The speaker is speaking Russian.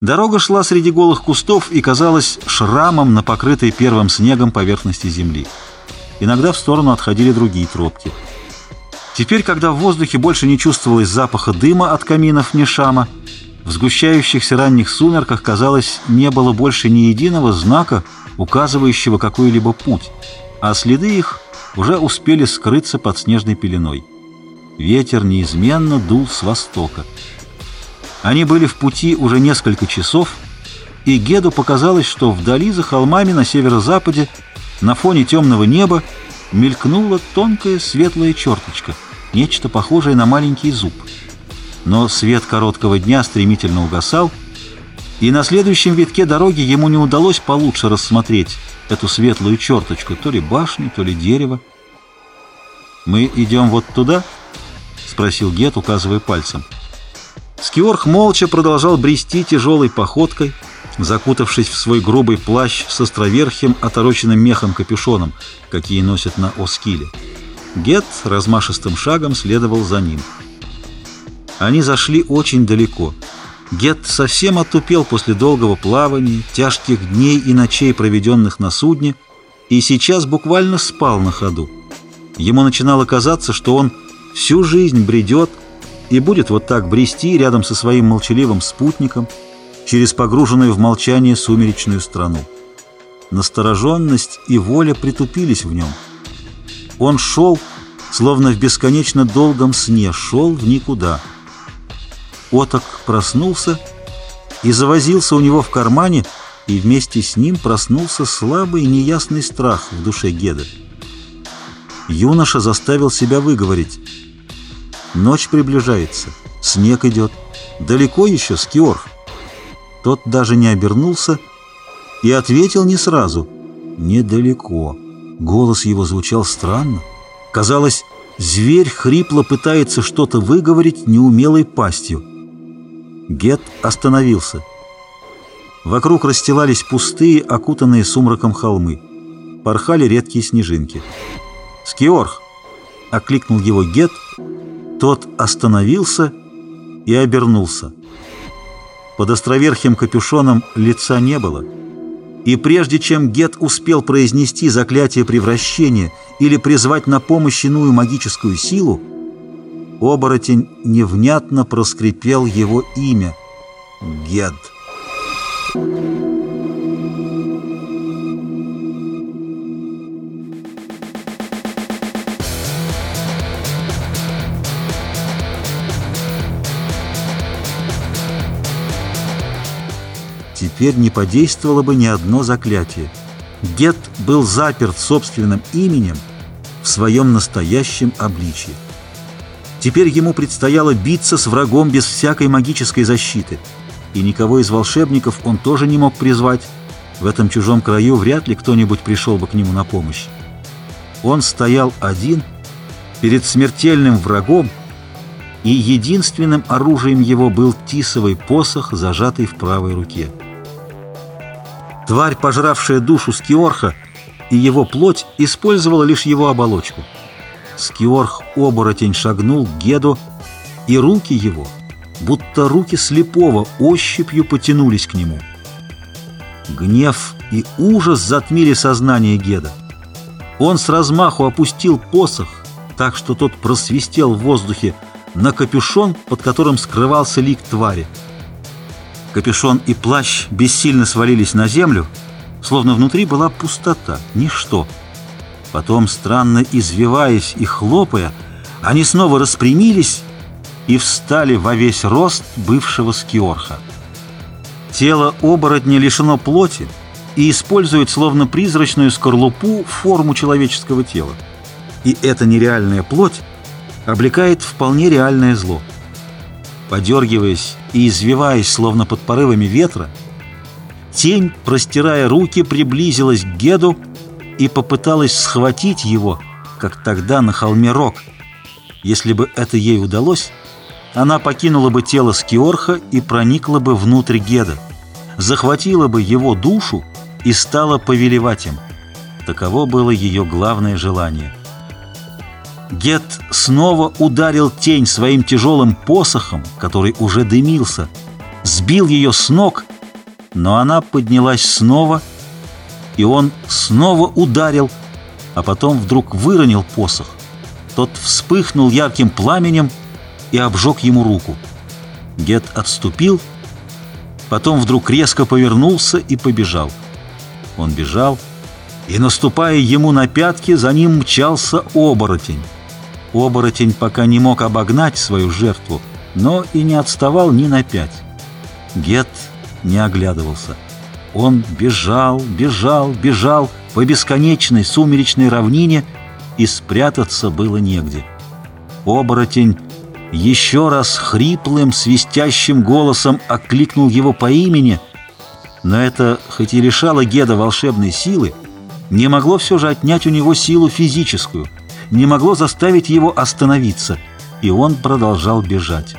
Дорога шла среди голых кустов и казалась шрамом на покрытой первым снегом поверхности земли. Иногда в сторону отходили другие тропки. Теперь, когда в воздухе больше не чувствовалось запаха дыма от каминов Нишама, в сгущающихся ранних сумерках, казалось, не было больше ни единого знака, указывающего какой-либо путь, а следы их уже успели скрыться под снежной пеленой. Ветер неизменно дул с востока. Они были в пути уже несколько часов, и Геду показалось, что вдали за холмами на северо-западе, на фоне темного неба, мелькнула тонкая светлая черточка, нечто похожее на маленький зуб. Но свет короткого дня стремительно угасал, и на следующем витке дороги ему не удалось получше рассмотреть эту светлую черточку, то ли башню, то ли дерево. «Мы идем вот туда?» — спросил Гет, указывая пальцем. Скиорх молча продолжал брести тяжелой походкой, закутавшись в свой грубый плащ с островерхим, отороченным мехом капюшоном, какие носят на Оскиле. Гет размашистым шагом следовал за ним. Они зашли очень далеко. Гет совсем отупел после долгого плавания, тяжких дней и ночей, проведенных на судне, и сейчас буквально спал на ходу. Ему начинало казаться, что он всю жизнь бредет, и будет вот так брести рядом со своим молчаливым спутником через погруженную в молчание сумеречную страну. Настороженность и воля притупились в нем. Он шел, словно в бесконечно долгом сне, шел в никуда. Оток проснулся и завозился у него в кармане, и вместе с ним проснулся слабый неясный страх в душе Геда. Юноша заставил себя выговорить — Ночь приближается, снег идет. Далеко еще Скиорх. Тот даже не обернулся и ответил не сразу. Недалеко. Голос его звучал странно. Казалось, зверь хрипло пытается что-то выговорить неумелой пастью. Гет остановился. Вокруг расстилались пустые, окутанные сумраком холмы. Порхали редкие снежинки. «Скиорх!» — окликнул его Гет — тот остановился и обернулся. Под островерхим капюшоном лица не было. И прежде чем Гет успел произнести заклятие превращения или призвать на помощь иную магическую силу, оборотень невнятно проскрипел его имя — Гед. Теперь не подействовало бы ни одно заклятие. Гет был заперт собственным именем в своем настоящем обличье. Теперь ему предстояло биться с врагом без всякой магической защиты, и никого из волшебников он тоже не мог призвать. В этом чужом краю вряд ли кто-нибудь пришел бы к нему на помощь. Он стоял один перед смертельным врагом, и единственным оружием его был тисовый посох, зажатый в правой руке. Тварь, пожравшая душу Скиорха и его плоть, использовала лишь его оболочку. Скиорх-оборотень шагнул к Геду, и руки его, будто руки слепого, ощупью потянулись к нему. Гнев и ужас затмили сознание Геда. Он с размаху опустил посох, так что тот просвистел в воздухе на капюшон, под которым скрывался лик твари. Капюшон и плащ бессильно свалились на землю, словно внутри была пустота, ничто. Потом, странно извиваясь и хлопая, они снова распрямились и встали во весь рост бывшего скиорха. Тело оборотня лишено плоти и использует словно призрачную скорлупу форму человеческого тела. И эта нереальная плоть облекает вполне реальное зло. Подергиваясь и извиваясь, словно под порывами ветра, тень, простирая руки, приблизилась к Геду и попыталась схватить его, как тогда на холме Рок. Если бы это ей удалось, она покинула бы тело Скиорха и проникла бы внутрь Геда, захватила бы его душу и стала повелевать им. Таково было ее главное желание. Гет снова ударил тень своим тяжелым посохом, который уже дымился, сбил ее с ног Но она поднялась снова, и он снова ударил, а потом вдруг выронил посох. Тот вспыхнул ярким пламенем и обжег ему руку. Гет отступил, потом вдруг резко повернулся и побежал. Он бежал, и, наступая ему на пятки, за ним мчался оборотень. Оборотень пока не мог обогнать свою жертву, но и не отставал ни на пять. Гет не оглядывался. Он бежал, бежал, бежал по бесконечной сумеречной равнине, и спрятаться было негде. Оборотень еще раз хриплым, свистящим голосом окликнул его по имени, но это, хоть и лишало Геда волшебной силы, не могло все же отнять у него силу физическую, не могло заставить его остановиться, и он продолжал бежать.